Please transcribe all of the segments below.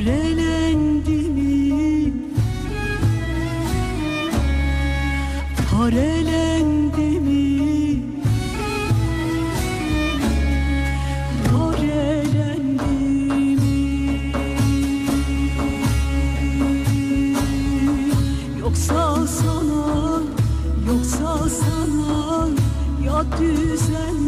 Karelendi mi? Karelendi mi? Karelendi mi? Yoksa sana, yoksa sana ya düzen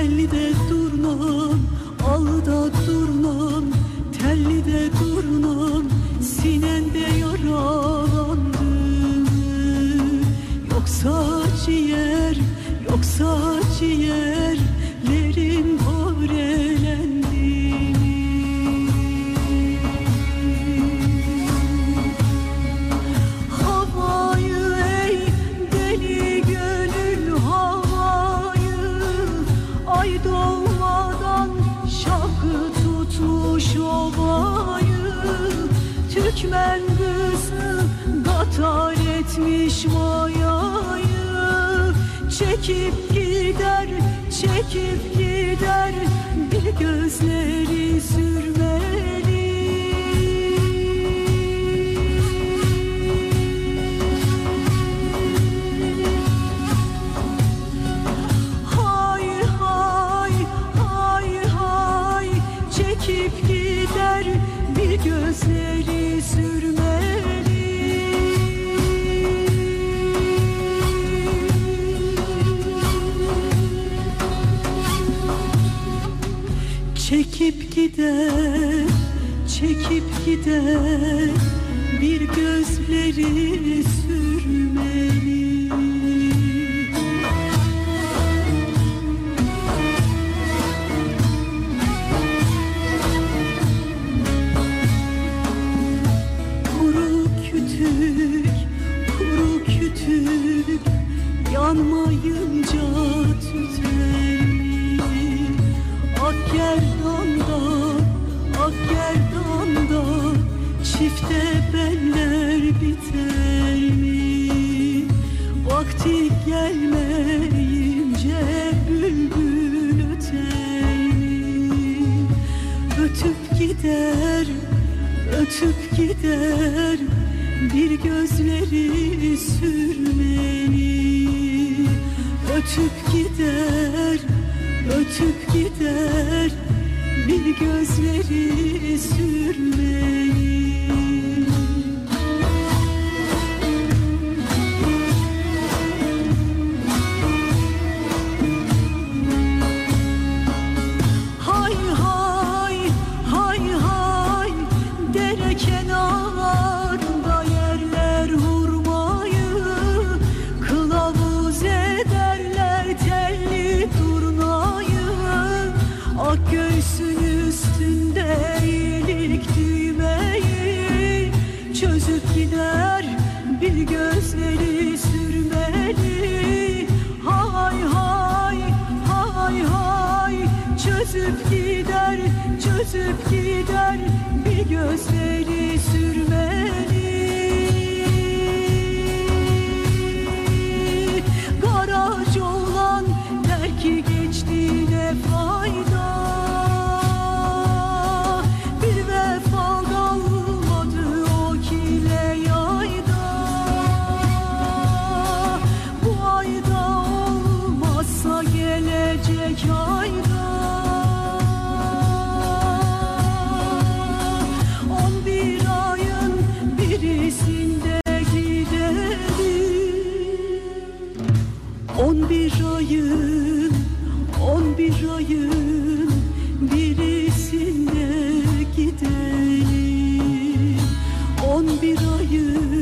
telli de durmam Allıda durmam, telli de durmam Sinende yaralandı mı? Yoksa ciğer, yoksa ciğerlerin parelendi Türkmen kızı gatar etmiş mayayı. Çekip gider, çekip gider Bir gözleri Çekip gider, çekip gider bir gözleri sürmeli. Kuru kütük, kuru kütük Yanmayınca Çifte beller biter mi? Vakti gelmeyince bülbül öter mi? Ötüp gider, ötüp gider Bir gözleri sürmeli Ötüp gider, ötüp gider Bir gözleri sürmeli çözüp gider bir gözleri sürmeli. Garaj olan der ki geçtiğine fayda. Bir vefa kalmadı o kile yayda. Bu ayda olmazsa gelecek ayda 11 ayın 11 ayın birisine gidelim. 11 ayın